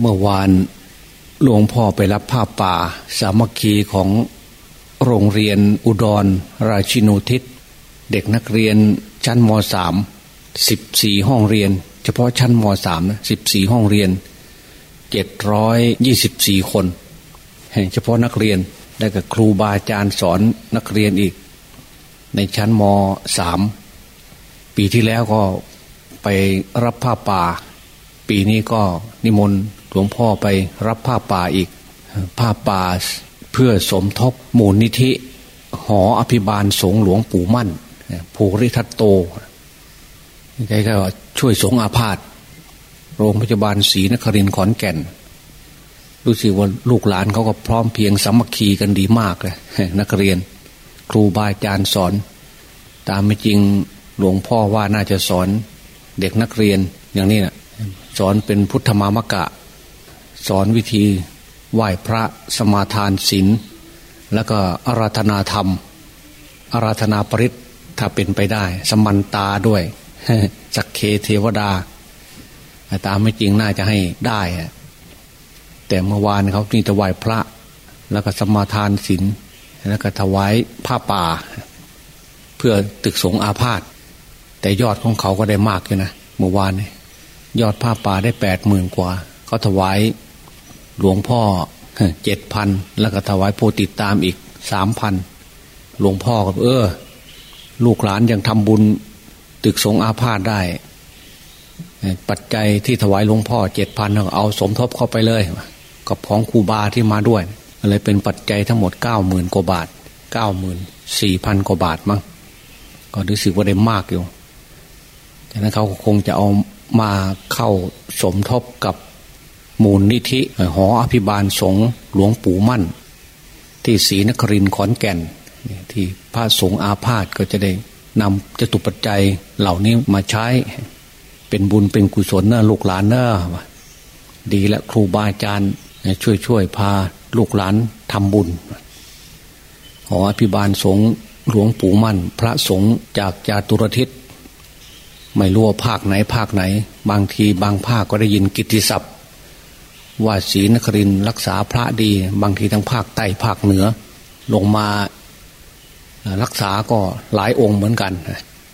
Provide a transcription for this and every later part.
เมื่อวานหลวงพ่อไปรับผ้าป่า สามัคคีของโรงเรียนอุดร ราชินูทิศ เด็กนักเรียนชั้นมสามสิบสี่ห้องเรียน เฉพาะชั้นมสามนะสิบสี่ห้องเรียนเจ็ดร้อยยี่สิบสี่คนเฉพาะนักเรียนได้กับครูบาอาจารย์สอนนักเรียนอีก ในชั้นมสามปีที่แล้วก็ไปรับผ้าป่า ปีนี้ก็นิมนต์ หลวงพ่อไปรับผ้าป่าอีก ผ้าป่าเพื่อสมทบมูลนิธิ หออภิบาลสงหลวงปู่มั่นภูริทัตโตแกก็ช่วยสงอาพาธโรงพยาบาลศรีนครินทร์ขอนแก่น รู้สึกว่าลูกหลานเขาก็พร้อมเพียงสามัคคีกันดีมากเลยนักเรียน ครูบาอาจารย์สอน ตามไม่จริงหลวงพ่อว่าน่าจะสอนเด็กนักเรียนอย่างนี้นะสอนเป็นพุทธมามกะ สอนวิธีไหว้พระสมาทานศีลแล้วก็อาราธนาธรรม อาราธนาปริศถ้าเป็นไปได้ สมันตาด้วยสักเคเทวดา ตามไม่จริงน่าจะให้ได้แต่เมื่อวานเขานี่ถวายพระ แล้วก็สมาทานศีลแล้วก็ถวายผ้าป่า เพื่อตึกสงอาพาธแต่ยอดของเขาก็ได้มากอยู่นะเมื่อวานยอดผ้าป่าได้แปดหมื่นกว่า เขาถวาย หลวงพ่อเจ็ดพันแล้วก็ถวายโพติดตามอีกสามพันหลวงพ่อก็เออ ลูกหลานยังทำบุญตึกสงอาพาธได้ ปัจจัยที่ถวายหลวงพ่อเจ็ดพันเอาสมทบเข้าไปเลย กับของครูบาที่มาด้วยอะไรเป็นปัจจัยทั้งหมดเก้าหมื่นกว่าบาทเก้าหมื่นสี่พันกว่าบาทมั้งก็รู้สึกว่าได้มากอยู่ฉะนั้นเขาคงจะเอามาเข้าสมทบกับ มูลนิธิหออภิบาลสงหลวงปู่มั่น ที่ศรีนครินขอนแก่น ที่พระสงฆ์อาพาธก็จะได้นำจตุปัจจัยเหล่านี้มาใช้ เป็นบุญเป็นกุศลเนอะลูกหลานเนอะดีและครูบาอาจารย์ช่วยช่วยพาลูกหลานทำบุญหออภิบาลสงหลวงปู่มั่น พระสงฆ์จากจาตุรทิศไม่รู้ว่าภาคไหนภาคไหน บางทีบางภาคก็ได้ยินกิตติศัพท์ ว่าศรีนครินรักษาพระดี บางทีทั้งภาคใต้ภาคเหนือ ลงมารักษาก็หลายองค์เหมือนกัน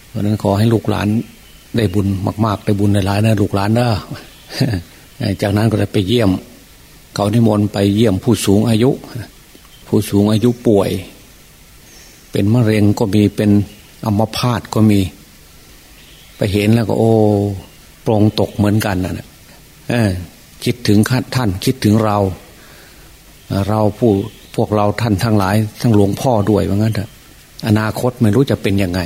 เพราะนั้นขอให้ลูกหลานได้บุญมาก ๆ ได้บุญหลายๆนะลูกหลานเนอะจากนั้นก็จะไปเยี่ยม เขานิมนต์ไปเยี่ยมผู้สูงอายุ ผู้สูงอายุป่วย เป็นมะเร็งก็มีเป็นอัมพาตก็มี ไปเห็นแล้วก็โอ้ปรงตกเหมือนกันนะเออ คิดถึงท่านคิดถึงเรา เราผู้พวกเราท่านทั้งหลาย ทั้งหลวงพ่อด้วยว่างั้นเถอะอนาคตไม่รู้จะเป็นยังไง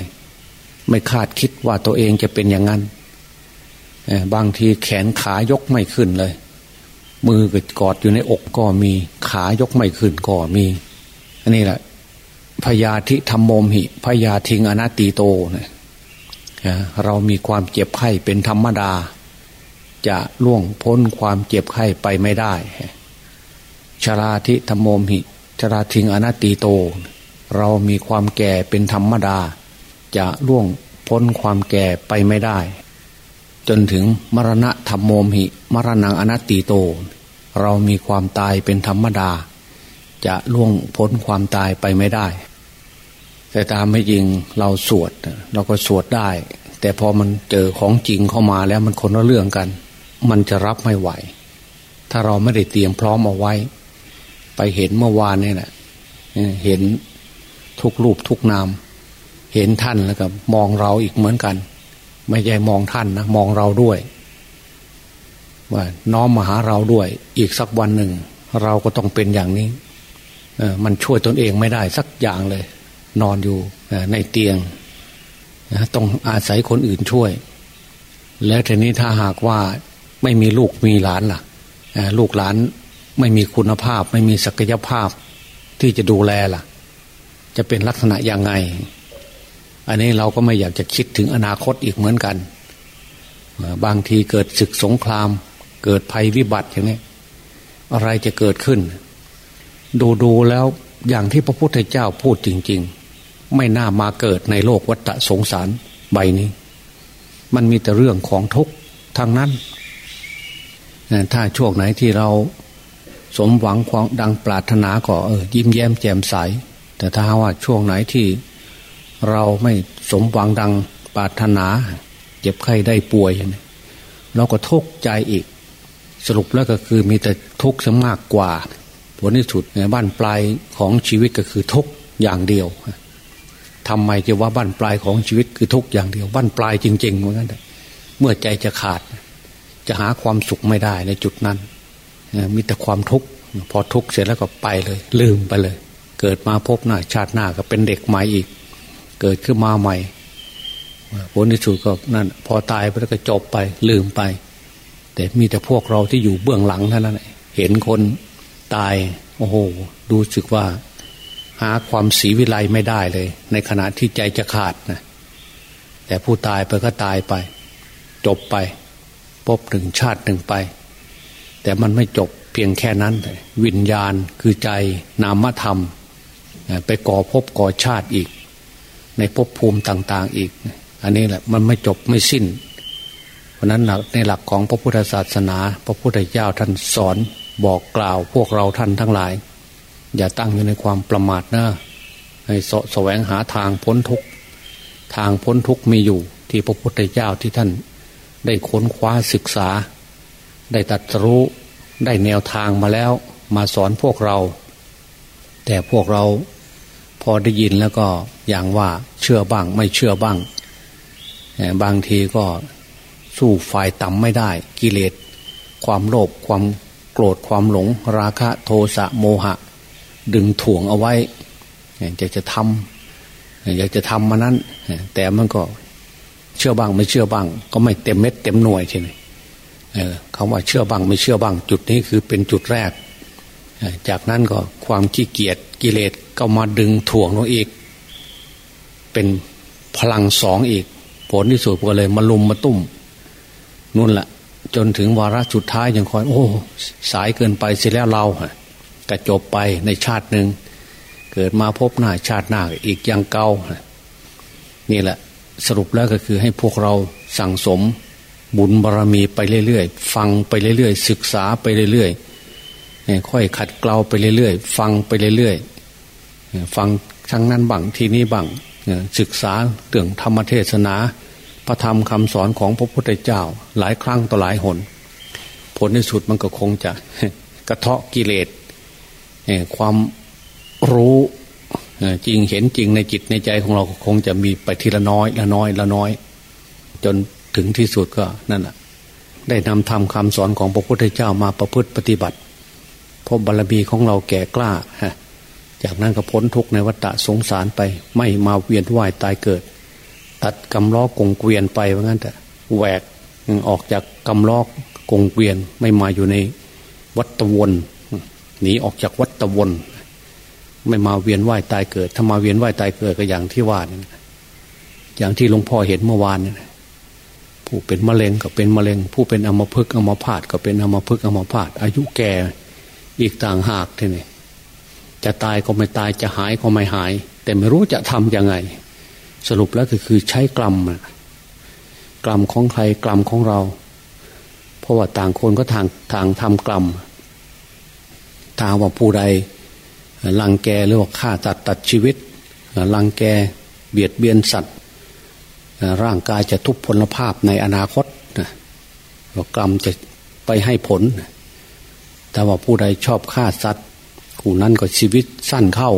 ไม่คาดคิดว่าตัวเองจะเป็นอย่างนั้นบางทีแขนขายกไม่ขึ้นเลย มือก็กอดอยู่ในอกก็มีขายกไม่ขึ้นก็มี อันนี้แหละพยาธิธรรมโมหิพยาทิงอนัตติโตเนี่ยเรามีความเจ็บไข้เป็นธรรมดา จะล่วงพ้นความเจ็บไข้ไปไม่ได้ ชราธิธรรมโมหิชราทิงอนัตติโต เรามีความแก่เป็นธรรมดา จะล่วงพ้นความแก่ไปไม่ได้ จนถึงมรณะธรรมโมมหิ มรณะอนัตติโต เรามีความตายเป็นธรรมดา จะล่วงพ้นความตายไปไม่ได้ แต่ตามไม่จริงเราสวด เราก็สวดได้ แต่พอมันเจอของจริงเข้ามาแล้วมันคนละเรื่องกัน มันจะรับไม่ไหว ถ้าเราไม่ได้เตรียมพร้อมเอาไว้ ไปเห็นเมื่อวานนี่แหละเห็นทุกรูปทุกนาม เห็นท่านแล้วก็มองเราอีกเหมือนกัน ไม่ใช่มองท่านนะมองเราด้วย ว่าน้อมมาหาเราด้วย อีกสักวันหนึ่ง เราก็ต้องเป็นอย่างนี้มันช่วยตนเองไม่ได้สักอย่างเลย นอนอยู่ในเตียงต้องอาศัยคนอื่นช่วย แล้วทีนี้ถ้าหากว่า ไม่มีลูกมีหลานล่ะลูกหลานไม่มีคุณภาพ ไม่มีศักยภาพที่จะดูแลล่ะ จะเป็นลักษณะยังไง อันนี้เราก็ไม่อยากจะคิดถึงอนาคตอีกเหมือนกัน บางทีเกิดศึกสงคราม เกิดภัยวิบัติอย่างนี้อะไรจะเกิดขึ้น ดูดูแล้วอย่างที่พระพุทธเจ้าพูดจริง ๆ ไม่น่ามาเกิดในโลกวัฏสงสารใบนี้ มันมีแต่เรื่องของทุกข์ทางนั้น ถ้าช่วงไหนที่เราสมหวังความดังปรารถนาก็เออยิ้มแย้มแจ่มใส แต่ถ้าว่าช่วงไหนที่เราไม่สมหวังดังปรารถนา เจ็บไข้ได้ป่วยเราก็ทุกข์ใจอีก สรุปแล้วก็คือมีแต่ทุกข์ซะมากกว่า ผลที่สุดในบ้านปลายของชีวิตก็คือทุกข์อย่างเดียวทำไมจะว่าบ้านปลายของชีวิตคือทุกข์อย่างเดียวบ้านปลายจริงๆเหมือนกันเมื่อใจจะขาด จะหาความสุขไม่ได้ในจุดนั้นมีแต่ความทุกข์พอทุกข์เสร็จแล้วก็ไปเลย ลืมไปเลย เกิดมาพบหน้าชาติหน้าก็เป็นเด็กใหม่อีก เกิดขึ้นมาใหม่ผลที่สุดก็นั่น พอตายไปแล้วก็จบไป ลืมไป แต่มีแต่พวกเราที่อยู่เบื้องหลังเท่านั้นเห็นคนตาย โอ้โหดูสึกว่า หาความสีวิไลไม่ได้เลย ในขณะที่ใจจะขาดนะแต่ผู้ตายไปก็ตายไป จบไป พบหนึ่งชาติหนึ่งไป แต่มันไม่จบเพียงแค่นั้น วิญญาณคือใจนามธรรม ไปก่อภพก่อชาติอีก ในภพภูมิต่าง ๆอีก อันนี้แหละมันไม่จบไม่สิ้น เพราะนั้นในหลักของพระพุทธศาสนา พระพุทธเจ้าท่านสอนบอกกล่าวพวกเราท่านทั้งหลาย อย่าตั้งอยู่ในความประมาทนะให้สแสวงหาทางพ้นทุกทางพ้นทุกมีอยู่ที่พระพุทธเจ้าที่ท่าน ได้ค้นคว้าศึกษา ได้ตัดรู้ได้แนวทางมาแล้ว มาสอนพวกเรา แต่พวกเราพอได้ยินแล้วก็อย่างว่าเชื่อบ้างไม่เชื่อบ้าง บางทีก็สู้ฝ่ายต่ำไม่ได้ กิเลสความโลภความโกรธความหลง ราคะโทสะโมหะ ดึงถ่วงเอาไว้อยากจะทำอยากจะทำมานั้น แต่มันก็ เชื่อบ้างไม่เชื่อบ้าง ก็ไม่เต็มเม็ดเต็มหน่วยใช่ไหมคำว่าเชื่อบ้างไม่เชื่อบ้าง จุดนี้คือเป็นจุดแรก จากนั้นก็ความขี้เกียจกิเลสก็มาดึงถ่วงลงอีก เป็นพลังสองอีก ผลที่สุดก็เลยมาลุมมาตุ้มนู่นแหละจนถึงวาระสุดท้ายยังคอย โอ้ สายเกินไปเสียแล้วเรากระจบไปในชาติหนึ่งเกิดมาพบหน้าชาติหน้าอีกอย่างเก่านี่แหละ สรุปแล้วก็คือให้พวกเราสั่งสมบุญบารรมีไปเรื่อยๆ ฟังไปเรื่อยๆ ศึกษาไปเรื่อยๆ ค่อยขัดเกลาไปเรื่อยๆ ฟังไปเรื่อยๆ ฟังทั้งนั้นบังทีนี้บังศึกษาเรื่องธรรมเทศนา พระธรรมคำสอนของพระพุทธเจ้าหลายครั้งต่อหลายหน ผลในสุดมันก็คงจะกระเทาะกิเลสความรู้ จริงเห็นจริงในจิตในใจของเราคงจะมีไปทีละน้อยละน้อยละน้อย จนถึงที่สุดก็นั่นแหะได้นำทำคำสอนของพระพุทธเจ้ามาประพฤติปฏิบัติเพราะบารมีของเราแก่กล้าฮะจากนั้นก็พ้นทุกในวัฏสงสารไป ไม่มาเวียนว่ายตายเกิด ตัดกำล้อกงเกวียนไปว่างั้นแต่แหวกออกจากกำล้อกงเกวียนไม่มาอยู่ในวัฏวนหนีออกจากวัฏวน ไม่มาเวียนว่ายตายเกิด ถ้ามาเวียนว่ายตายเกิดก็อย่างที่ว่าอย่างที่หลวงพ่อเห็นเมื่อวานนี่ผู้เป็นมะเร็งก็เป็นมะเร็ง ผู้เป็นอมภพอมพาตก็เป็นอมภพอมพาตอายุแก่อีกต่างหากทีนี่จะตายก็ไม่ตายจะหายก็ไม่หาย แต่ไม่รู้จะทำยังไง สรุปแล้วก็คือใช้กรรมกรรมของใครกรรมของเรา เพราะว่าต่างคนก็ทางทางทำกรรมทางว่าผู้ใด ลังแกหรือว่าฆ่าตัดตัดชีวิตลังแกเบียดเบียนสัตว์ ร่างกายจะทุพพลภาพในอนาคตกรรมจะไปให้ผล แต่ว่าผู้ใดชอบฆ่าสัตว์ผู้นั้นก็ชีวิตสั้นเข้า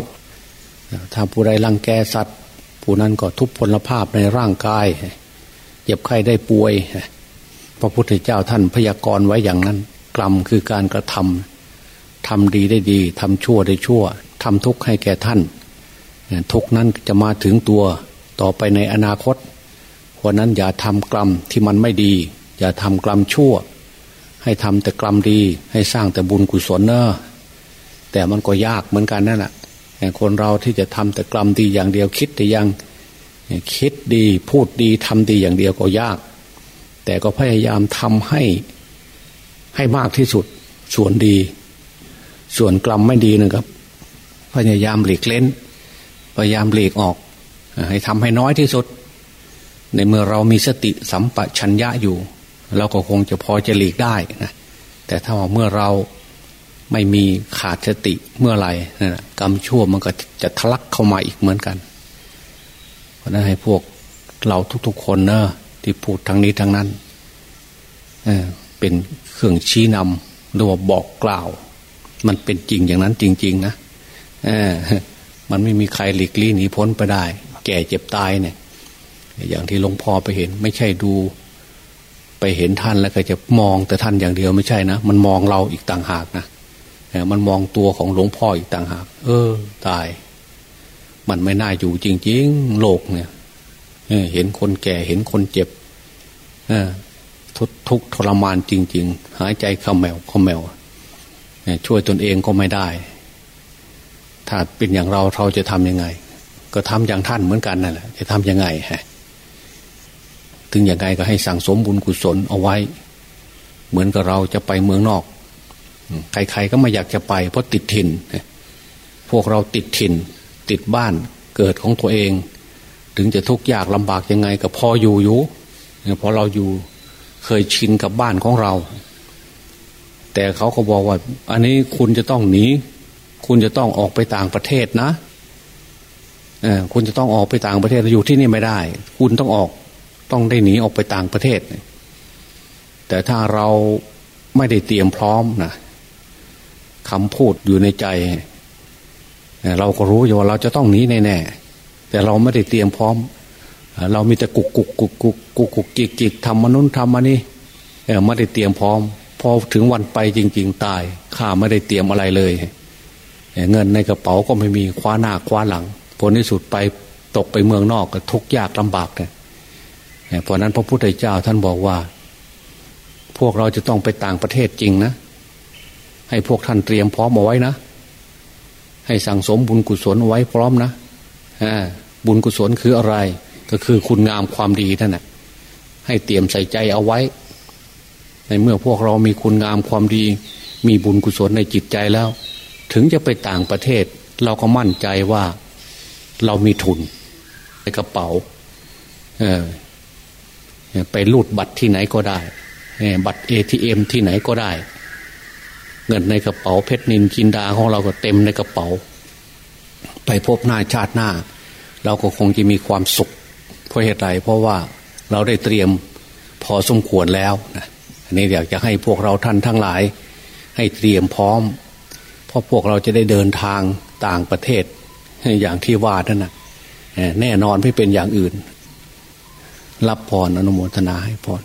ถ้าผู้ใดรังแกสัตว์ ผู้นั้นก็ทุพพลภาพในร่างกายเจ็บไข้ได้ป่วย พระพุทธเจ้าท่านพยากรณ์ไว้อย่างนั้น กรรมคือการกระทำ ทำดีได้ดีทำชั่วได้ชั่วทำทุกข์ให้แก่ท่าน ทุกนั้นจะมาถึงตัวต่อไปในอนาคตเพราะนั้นอย่าทำกรรมที่มันไม่ดี อย่าทำกรรมชั่ว ให้ทำแต่กรรมดี ให้สร้างแต่บุญกุศลเนอะแต่มันก็ยากเหมือนกันนั่นแหละคนเราที่จะทำแต่กรรมดีอย่างเดียวคิดแต่ยังคิดดีพูดดีทำดีอย่างเดียวก็ยาก แต่ก็พยายามทำให้ให้มากที่สุดส่วนดี ส่วนกรรมไม่ดีนะครับ พยายามหลีกเล้น พยายามหลีกออก ให้ทำให้น้อยที่สุด ในเมื่อเรามีสติสัมปชัญญะอยู่ เราก็คงจะพอจะหลีกได้นะแต่ถ้าว่าเมื่อเราไม่มีขาดสติเมื่อไหร่นั่นกรรมชั่วมันก็จะทะลักเข้ามาอีกเหมือนกัน เพราะนั้นให้พวกเราทุกๆคนเนอะที่พูดทางนี้ทางนั้นเเป็นเครื่องชี้นำหรือว่าบอกกล่าว มันเป็นจริงอย่างนั้นจริง ๆ นะมันไม่มีใครหลีกลี่หนีพ้นไปได้ แก่เจ็บตายเนี่ย อย่างที่หลวงพ่อไปเห็น ไม่ใช่ดู ไปเห็นท่านแล้วก็จะมองแต่ท่านอย่างเดียวไม่ใช่นะมันมองเราอีกต่างหากนะมันมองตัวของหลวงพ่ออีกต่างหาก เออ ตาย มันไม่น่าอยู่จริง ๆ โลกเนี่ยเห็นคนแก่เห็นคนเจ็บทุกทุกทรมานจริง ๆ หายใจขมแมวขมแมว ช่วยตนเองก็ไม่ได้ ถ้าเป็นอย่างเราเราจะทำยังไง ก็ทำอย่างท่านเหมือนกันนั่นแหละจะทำยังไงฮะถึงอย่างไงก็ให้สั่งสมบุญกุศลเอาไว้ เหมือนกับเราจะไปเมืองนอก ใครๆก็ไม่อยากจะไป เพราะติดถิ่นพวกเราติดถิ่น ติดบ้านเกิดของตัวเอง ถึงจะทุกข์ยากลำบากยังไงก็พออยู่อยู่พราะเราอยู่เคยชินกับบ้านของเรา แต่เขาก็บอกว่า อันนี้คุณจะต้องหนี คุณจะต้องออกไปต่างประเทศนะคุณจะต้องออกไปต่างประเทศอยู่ที่นี่ไม่ได้ คุณต้องออกต้องได้หนีออกไปต่างประเทศ แต่ถ้าเราไม่ได้เตรียมพร้อมนะคำพูดอยู่ในใจ เราก็รู้อยู่ว่าเราจะต้องหนีแน่ๆแต่เราไม่ได้เตรียมพร้อม เรามีแต่กุกกุกกุกกุกกุกกุกกิกกิกทำมนุษย์ทำมานี่ไม่ได้เตรียมพร้อม พอถึงวันไปจริง ๆ ตายข้าไม่ได้เตรียมอะไรเลย เงินในกระเป๋าก็ไม่มีคว้าหน้าคว้าหลังผลที่สุดไปตกไปเมืองนอกก็ทุกยากลำบากเลยเพราะนั้นพระพุทธเจ้าท่านบอกว่า พวกเราจะต้องไปต่างประเทศจริงนะ ให้พวกท่านเตรียมพร้อมเอาไว้นะ ให้สั่งสมบุญกุศลไว้พร้อมนะบุญกุศลคืออะไร ก็คือคุณงามความดีนั่นแหละให้เตรียมใส่ใจเอาไว้ ในเมื่อพวกเรามีคุณงามความดี มีบุญกุศลในจิตใจแล้ว ถึงจะไปต่างประเทศ เราก็มั่นใจว่าเรามีทุนในกระเป๋าไปรูดบัตรที่ไหนก็ได้ บัตรเอทีเอ็มที่ไหนก็ได้ เงินในกระเป๋าเพชรนินจินดาของเราก็เต็มในกระเป๋า ไปพบหน้าชาติหน้า เราก็คงจะมีความสุข เพราะเหตุไรเพราะว่าเราได้เตรียมพอสมควรแล้ว อันนี้อยากจะให้พวกเราท่านทั้งหลาย ให้เตรียมพร้อม เพราะพวกเราจะได้เดินทางต่างประเทศ อย่างที่ว่านั่นนะแน่นอนไม่เป็นอย่างอื่น รับพรอนุโมทนาให้พร